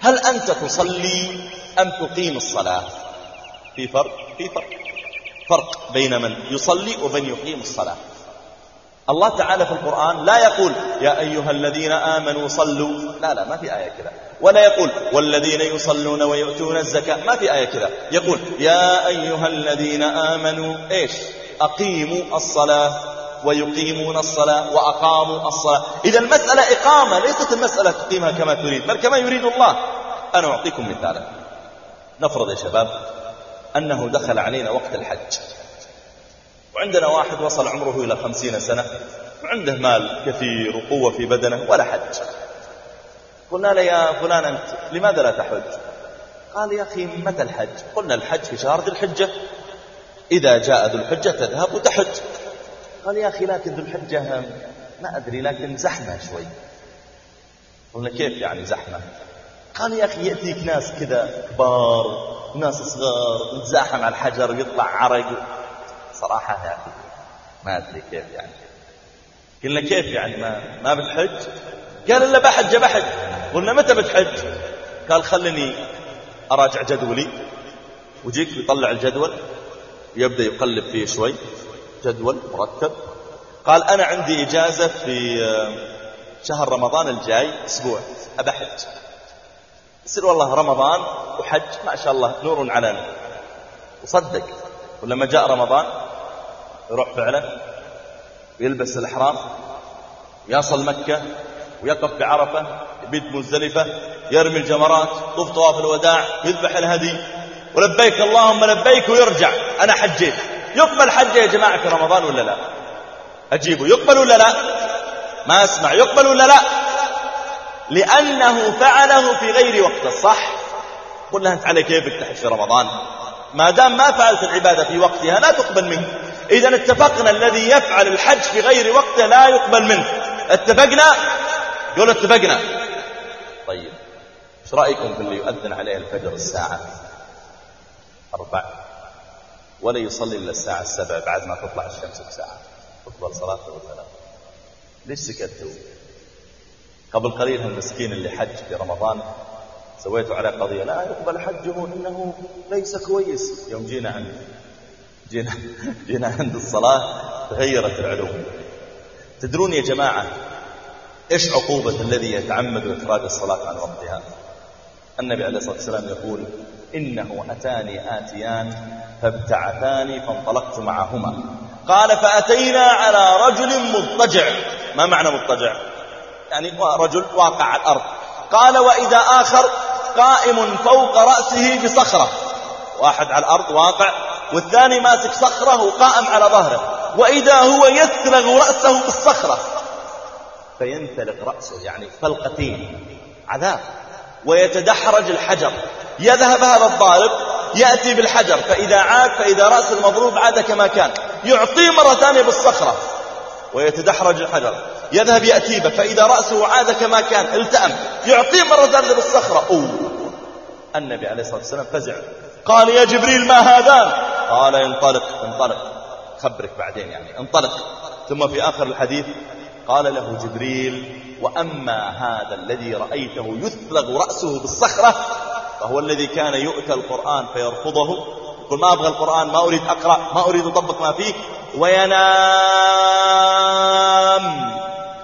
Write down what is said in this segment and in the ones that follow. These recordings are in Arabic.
هل أنت تصلي أم تقيم الصلاة؟ في فرق في فرق. فرق بين من يصلي ومن يقيم الصلاة. الله تعالى في القرآن لا يقول يا أيها الذين آمنوا صلوا. لا لا ما في آية كذا. ولا يقول والذين يصلون ويؤتون الزكاة. ما في آية كذا. يقول يا أيها الذين آمنوا. إيش؟ أقيموا الصلاة ويقيمون الصلاة وأقاموا الصلاة. إذا المسألة إقامة ليست المسألة تقيمها كما تريد بل كما يريد الله. أنا أعطيكم مثالا. نفرض يا شباب أنه دخل علينا وقت الحج. وعندنا واحد وصل عمره إلى خمسين سنة وعنده مال كثير وقوة في بدنه ولا حج. قلنا له يا فلان أنت لماذا لا تحج؟ قال يا أخي متى الحج؟ قلنا الحج في شهر ذي الحجة. إذا جاء ذو الحجة تذهب وتحج. قال يا أخي لكن ذو الحجة ما أدري لكن زحمة شوي. قلنا كيف يعني زحمة؟ قال يا أخي يأتيك ناس كذا كبار وناس صغار وتزاحم على الحجر ويطلع عرق. صراحة أخي ما أدري كيف يعني. قلنا كيف يعني؟ ما ما بتحج؟ قال إلا بحج بحج. قلنا متى بتحج؟ قال خلني أراجع جدولي. وجيك يطلع الجدول يبدأ يقلب فيه شوي. جدول مرتب قال أنا عندي إجازة في آه، شهر رمضان الجاي أسبوع أبحج. يصير والله رمضان وحج ما شاء الله نور على نور. وصدق ولما جاء رمضان يروح فعلا ويلبس الإحرام يصل مكة ويقف بعرفة يبيت مزدلفة يرمي الجمرات طوف طواف الوداع يذبح الهدي. ولبيك اللهم لبيك ويرجع أنا حجيت. يقبل حج يا جماعة في رمضان ولا لا؟ أجيبه يقبل ولا لا؟ ما أسمع يقبل ولا لا؟ لأنه فعله في غير وقته صح؟ له أنت على كيفك تحج في رمضان؟ ما دام ما فعلت العبادة في وقتها لا تقبل منه. إذا اتفقنا الذي يفعل الحج في غير وقته لا يقبل منه. اتفقنا؟ قول اتفقنا. طيب إيش رأيكم في اللي يؤذن عليه الفجر الساعة أربع؟ ولا يصلي إلا الساعة السبع بعد ما تطلع الشمس بساعة. تقبل صلاته وثلاث ليش سكتوا قبل قليل المسكين اللي حج في رمضان. سويتوا عليه قضية لا يقبل حجه إنه ليس كويس. يوم جينا عند جينا, جينا عند الصلاة تغيرت العلوم. تدرون يا جماعة إيش عقوبة الذي يتعمد إفراد الصلاة عن وقتها؟ النبي عليه الصلاة والسلام يقول إنه أتاني آتيان فابتعثاني فانطلقت معهما. قال فأتينا على رجل مضطجع. ما معنى مضطجع؟ يعني رجل واقع على الأرض. قال وإذا آخر قائم فوق رأسه بصخرة. واحد على الأرض واقع والثاني ماسك صخرة وقائم على ظهره. وإذا هو يثلغ رأسه بالصخرة فينثلق رأسه يعني فلقتين عذاب. ويتدحرج الحجر. يذهب هذا الضارب يأتي بالحجر فإذا عاد فإذا رأس المضروب عاد كما كان. يعطيه مرة ثانية بالصخرة ويتدحرج الحجر. يذهب يأتي به فإذا رأسه عاد كما كان التأم. يعطيه مرة ثانية بالصخرة. أوه. النبي عليه الصلاة والسلام فزع. قال يا جبريل ما هذان قال انطلق انطلق. خبرك بعدين يعني انطلق. ثم في آخر الحديث قال له جبريل وأما هذا الذي رأيته يثلغ رأسه بالصخرة فهو الذي كان يؤتى القرآن فيرفضه. يقول ما أبغى القرآن ما أريد أقرأ ما أريد أطبق ما فيه وينام.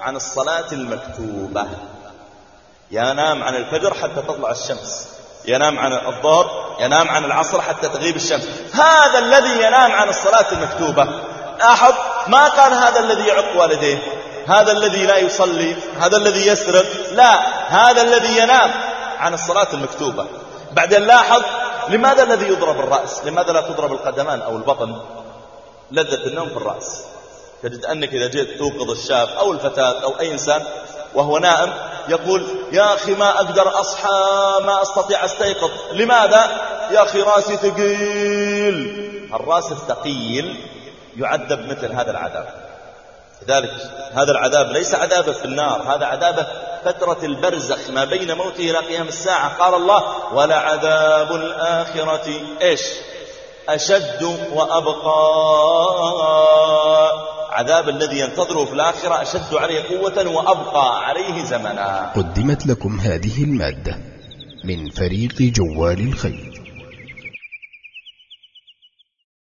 عن الصلاة المكتوبة. ينام عن الفجر حتى تطلع الشمس. ينام عن الظهر ينام عن العصر حتى تغيب الشمس. هذا الذي ينام عن الصلاة المكتوبة. لاحظ ما قال هذا الذي يعق والديه؟ هذا الذي لا يصلي هذا الذي يسرق؟ لا هذا الذي ينام عن الصلاة المكتوبة. بعدين لاحظ لماذا الذي يضرب الرأس؟ لماذا لا تضرب القدمان أو البطن؟ لذة النوم في الرأس. تجد أنك إذا جئت توقظ الشاب أو الفتاة أو أي إنسان وهو نائم يقول يا أخي ما أقدر أصحى ما أستطيع أستيقظ. لماذا؟ يا أخي راسي ثقيل. الراس الثقيل يعذب مثل هذا العذاب. لذلك هذا العذاب ليس عذابه في النار هذا عذابه فترة البرزخ ما بين موته إلى قيام الساعة. قال الله ولعذاب الآخرة. إيش؟ أشد وأبقى. عذاب الذي ينتظره في الآخرة أشد عليه قوة وأبقى عليه زمنا. قدمت لكم هذه المادة من فريق جوال الخير.